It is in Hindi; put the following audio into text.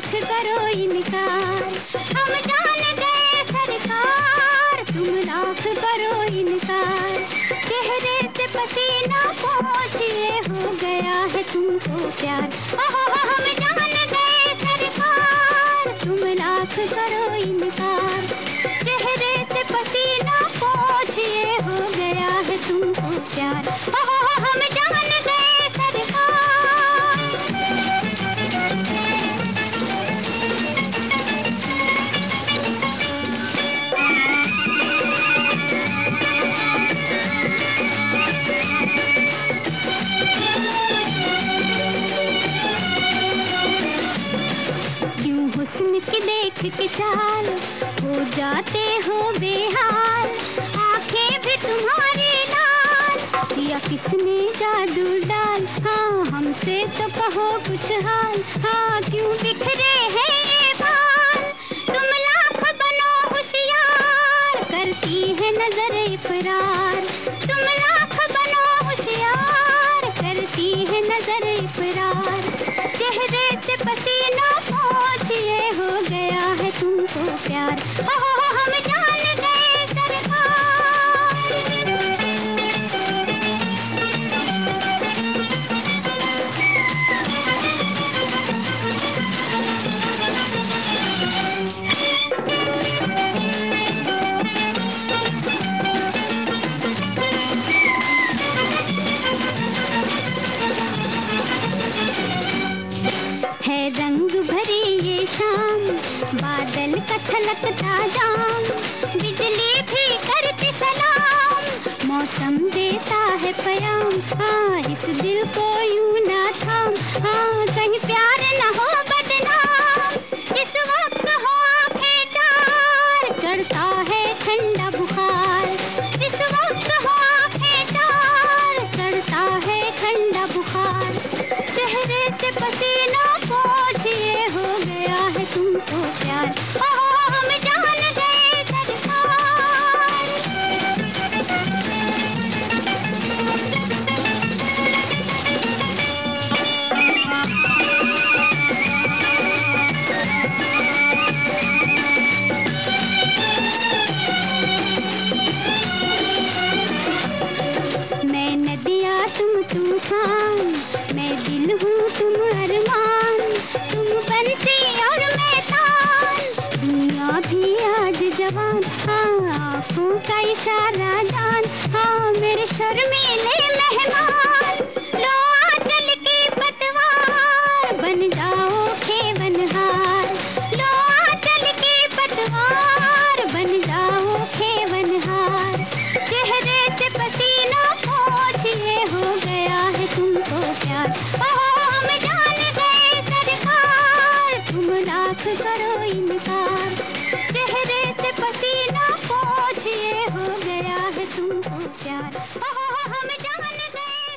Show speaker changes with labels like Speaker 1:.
Speaker 1: आँख करो इनकार हम जान गए सरकार, तुम लाख करो इनकार चेहरे से पसीना पहुँचिए हो गया है तुमको प्यार। ओहो हम जान गए सरकार, तुम लाख करो इनकार चेहरे से पसीना पहुँचिए हो गया है तुमको प्यार। ओहो हम जान हुस्न की देख के चाल हो जाते हो बेहाल। आँखें भी तुम्हारी लाल। या किसने जादू डाल? हाँ हमसे तो कहो कुछ हाल। हाँ क्यों रंग भरी ये शाम, बादल का जाम, बिजली भी करती सलाम, मौसम देता है पयाम हाँ इस दिल को यूँ है इशारा जान। हाँ मेरे शर्मीले मेहमान लो आंचल की पतवार। बन जाओ खेवनहार लो आंचल की पतवार। बन जाओ खेवनहार। चेहरे से पसीना पोछिए हो गया है तुमको प्यार। ओहो, हम जान गए सरकार। तुम लाख कर जान हम जान गए